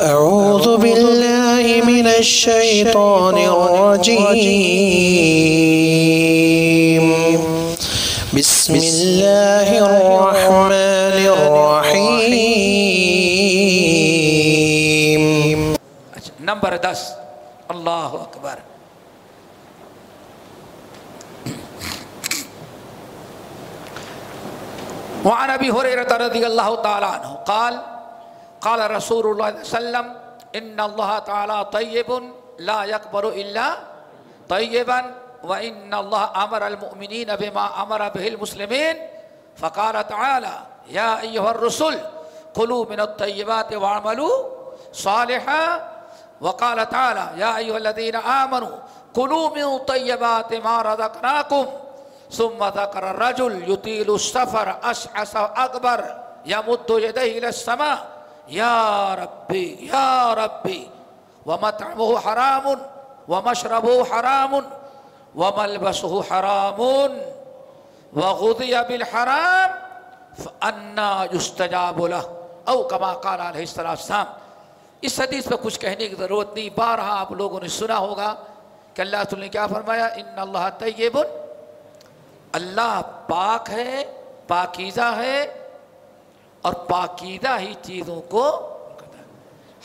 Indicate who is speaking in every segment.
Speaker 1: أعوذ بالله من الشيطان الرجيم. بسم الله الرحمن الرحيم.
Speaker 2: نمبر دس. اللہ اکبر وعن ابي هريره رضي الله تعالى عنه قال قال رسول الله صلى الله عليه وسلم ان الله تعالى طيب لا يقبل الا طيبا وان الله امر المؤمنين بما امر به المسلمين فقال تعالى، يا ايها الرسل، كلوا من الطيبات واعملوا صالحا وقال تعالى، يا ايها الذين امنوا كلوا من طيبات ما رزقناكم ثم ذكر الرجل يطيل السفر اشعث اكبر يمد يديه الى السماء يا ربي يا ربي ومطعمه حرام، ومشربه حرام، وملبسه حرام، وغذي بالحرام، فأنا يستجاب له. او كما قال علیہ السلام اس حدیث پہ کچھ کہنے کی ضرورت نہیں، بارہا آپ لوگوں نے سنا ہوگا کہ اللہ تعالی نے کیا فرمایا؟ ان اللہ طیب، اللہ پاک ہے، پاکیزہ ہے اور پاکیدہ ہی چیزوں کو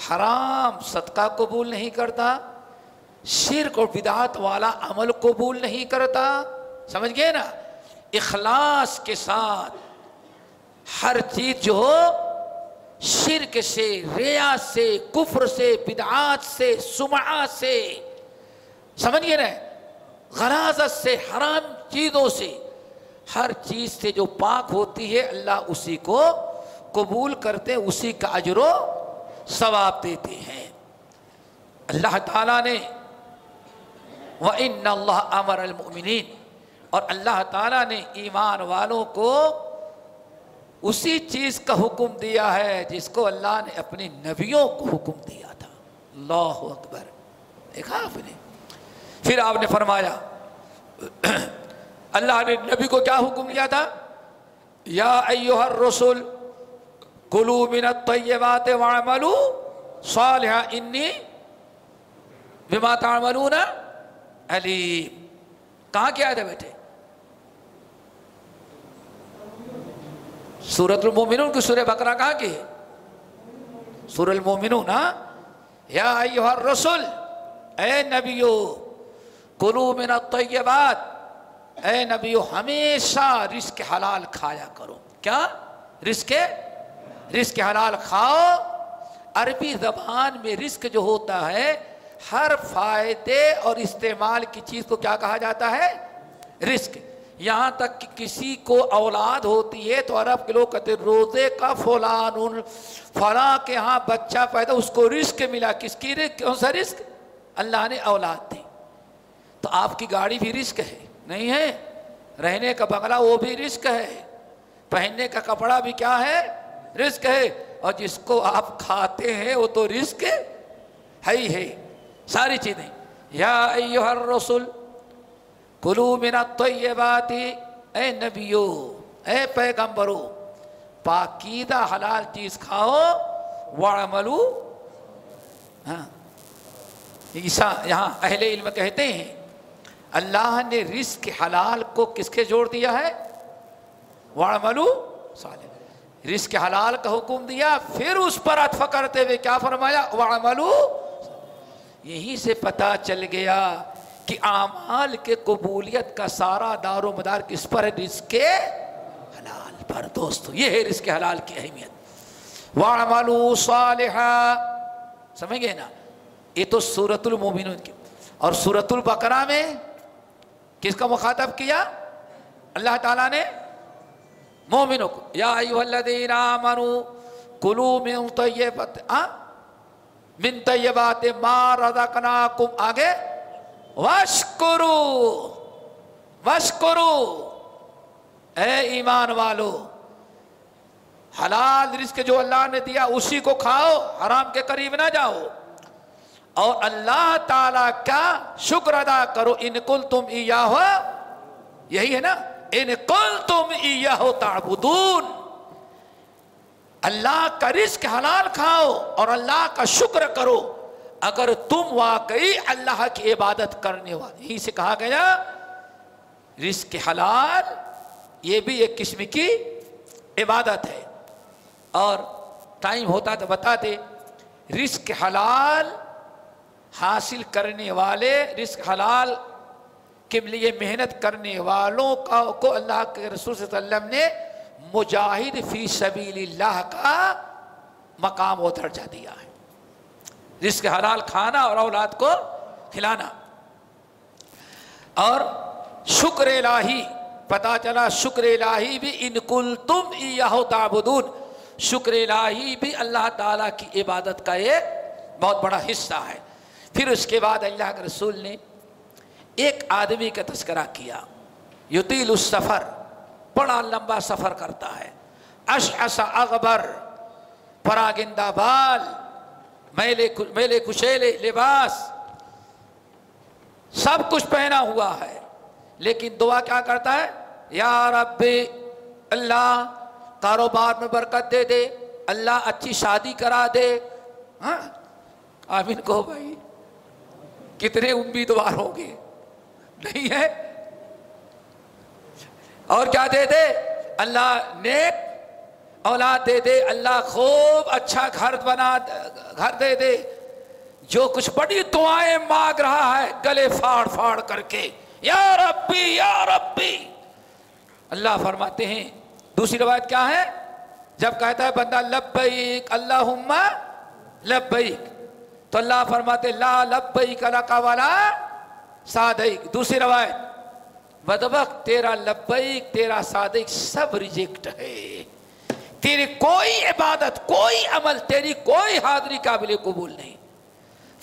Speaker 2: حرام صدقہ قبول نہیں کرتا، شرک اور بدعات والا عمل قبول نہیں کرتا۔ سمجھ گئے نا؟ اخلاص کے ساتھ ہر چیز جو ہو، شرک سے، ریا سے، کفر سے، بدعات سے، سمعات سے۔ سمجھ گئے نا؟ غرازت سے، حرام چیزوں سے۔ ہر چیز سے جو پاک ہوتی ہے، اللہ اسی کو قبول کرتے اسی کا اجر و ثواب دیتے ہیں۔ اللہ تعالیٰ نے وہ ان اللہ امر المؤمنین اور اللہ تعالیٰ نے ایمان والوں کو اسی چیز کا حکم دیا ہے جس کو اللہ نے اپنی نبیوں کو حکم دیا تھا۔ اللہ اکبر۔ دیکھا آپ نے؟ پھر آپ نے فرمایا، اللہ نے نبی کو کیا حکم دیا تھا؟ یا ایوہ الرسول کلو من الطیبات وعملو صالحا. انی بما تعملون علیم کہاں کیا تھے بیٹھے سورت المومنون کی سورہ بقرہ کہاں کی ہے؟ سور المومنون ہاں؟ یا ایوہ الرسول اے نبیو کلو من الطیبات، اے نبیو، ہمیشہ رزق حلال کھایا کرو. کیا؟ رزق رزق حلال کھاؤ۔ عربی زبان میں رزق جو ہوتا ہے، ہر فائدے اور استعمال کی چیز کو کیا کہا جاتا ہے؟ رزق۔ یہاں تک کہ کسی کو اولاد ہوتی ہے تو عرب کے لوگ کہتے ہیں، روزے کا فلان، فلاں کے ہاں بچہ پیدا، اس کو رزق ملا۔ کس کی رزق؟ کون سا رزق؟ اللہ نے اولاد دی۔ تو آپ کی گاڑی بھی رزق ہے؟ نہیں ہے۔ رہنے کا بنگلہ وہ بھی رزق ہے۔ پہننے کا کپڑا بھی کیا ہے؟ رزق ہے اور جس کو آپ کھاتے ہیں وہ تو رزق ہے ہی ہے، ساری چیزیں۔ یا ایوہ الرسول کلو من الطیبات، اے نبیو، اے پیغمبرو پاکیدہ حلال چیز کھاؤ، وعملو ہاں عیسیٰ، یہاں اہل علم کہتے ہیں، اللہ نے رزق حلال کو کس کے جوڑ دیا ہے؟ وعملو صالح رزق حلال کا حکم دیا، پھر اس پر اتف کرتے ہوئے کیا فرمایا؟ وعملو یہیں سے پتا چل گیا کہ اعمال کے قبولیت کا سارا دار و مدار کس پر ہے؟ رزق حلال پر۔ دوستو، یہ ہے رزق حلال کی اہمیت۔ وعملو صالحا۔ سمجھ گئے نا؟ یہ تو سورت المومنون کی۔ اور سورت البقرہ میں کس کا مخاطب کیا؟ اللہ تعالیٰ نے مومنوں کو یا ایوہ الذین آمنوا کلو من طیبات من طیبات ما رزقناکم آگے وشکرو وشکرو اے ایمان والو حلال رزق جو اللہ نے دیا اسی کو کھاؤ حرام کے قریب نہ جاؤ اور اللہ تعالی کا شکر ادا کرو ان کل تم ایاہو یہی ہے نا ان کل تم ایاہو تعبدون۔ اللہ کا رزق حلال کھاؤ اور اللہ کا شکر کرو۔ اگر تم واقعی اللہ کی عبادت کرنے والے ہی سے کہا گیا، رزق حلال، یہ بھی ایک قسم کی عبادت ہے۔ اور ٹائم ہوتا تو بتا دے رزق حلال حاصل کرنے والے، رزق حلال کے لیے محنت کرنے والوں کا کو اللہ کے رسول صلی اللہ علیہ وسلم نے مجاہد فی سبیل اللہ کا مقام و درجہ دیا ہے۔ رزق حلال کھانا اور اولاد کو کھلانا۔ اور شکر الہی، پتا چلا شکر الہی بھی ان کل تم تعبدون۔ شکر الہی بھی اللہ تعالیٰ کی عبادت کا ایک بہت بڑا حصہ ہے۔ پھر اس کے بعد اللہ کے رسول نے ایک آدمی کا تذکرہ کیا یتیل السفر، بڑا لمبا سفر کرتا ہے۔ اش اغبر، پراگندہ بال، میلے میلے کشیلے، لباس، سب کچھ پہنا ہوا ہے۔ لیکن دعا کیا کرتا ہے؟ یا رب اللہ، کاروبار میں برکت دے دے، اللہ اچھی شادی کرا دے۔ ہاں؟ آمین کو بھائی، کتنے امیدوار ہوں گے۔ نہیں ہے۔ اور کیا دے دے؟ اللہ نیک۔ اولاد دے دے، اللہ خوب اچھا گھر بنا، گھر دے دے۔ جو کچھ بڑی دعائیں مانگ رہا ہے، گلے پھاڑ پھاڑ کر کے۔ یا ربی یا ربی۔ اللہ فرماتے ہیں، دوسری روایت کیا ہے؟ جب کہتا ہے بندہ، لبیک اللہ لبیک۔ تو اللہ فرماتے، لا لبیک کا والا صادق، دوسری روایت بدبخ تیرا لبیک، تیرا صادق سب ریجیکٹ ہے۔ تیری کوئی عبادت، کوئی عمل، تیری کوئی حاضری قابل قبول نہیں۔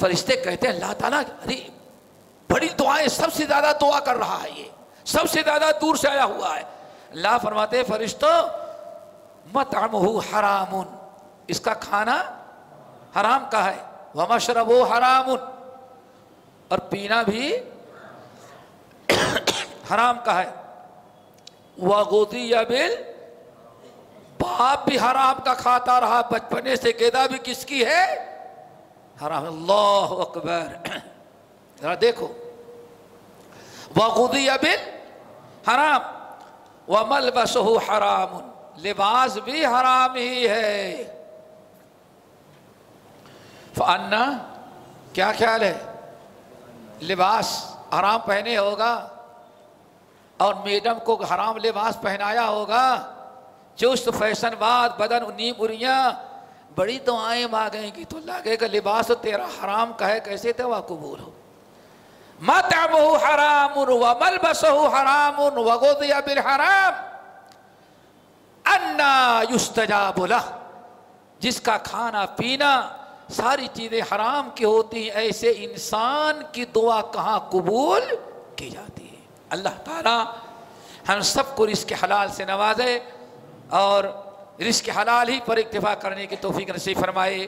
Speaker 2: فرشتے کہتے ہیں، اللہ تعالیٰ، ارے، بڑی دعائیں سب سے زیادہ دعا کر رہا ہے یہ۔ سب سے زیادہ دور سے آیا ہوا ہے۔ اللہ فرماتے فرشتوں مت حرام اس کا کھانا حرام کا ہے۔ وہ مشرب حرام اور پینا بھی حرام کا ہے۔ وہ گوتی یا بل باپ بھی حرام کا کھاتا رہا، بچپنے سے گیدا بھی کس کی ہے؟ حرام، اللہ اکبر۔ ذرا دیکھو۔ وہ گودی یا بل حرام۔ وہ مل بس حرام۔ لباس بھی حرام ہی ہے۔ فانا کیا خیال ہے؟ لباس۔ حرام پہنے ہوگا اور میڈم کو حرام لباس پہنایا ہوگا، چست فیشن بعد بدن نیم اریاں بڑی دعائیں مانگیں گی تو لگے گا لباس تیرا حرام کا ہے، کیسے تو قبول ہو؟ مت حرام و مل بس حرام وغوذیہ بالحرام، انا یستجاب له جس کا کھانا پینا ساری چیزیں حرام کی ہوتی ہیں، ایسے انسان کی دعا کہاں قبول کی جاتی ہے؟ اللہ تعالیٰ ہم سب کو رزق حلال سے نوازے اور رزق حلال ہی پر اکتفا کرنے کی توفیق نصیب فرمائے۔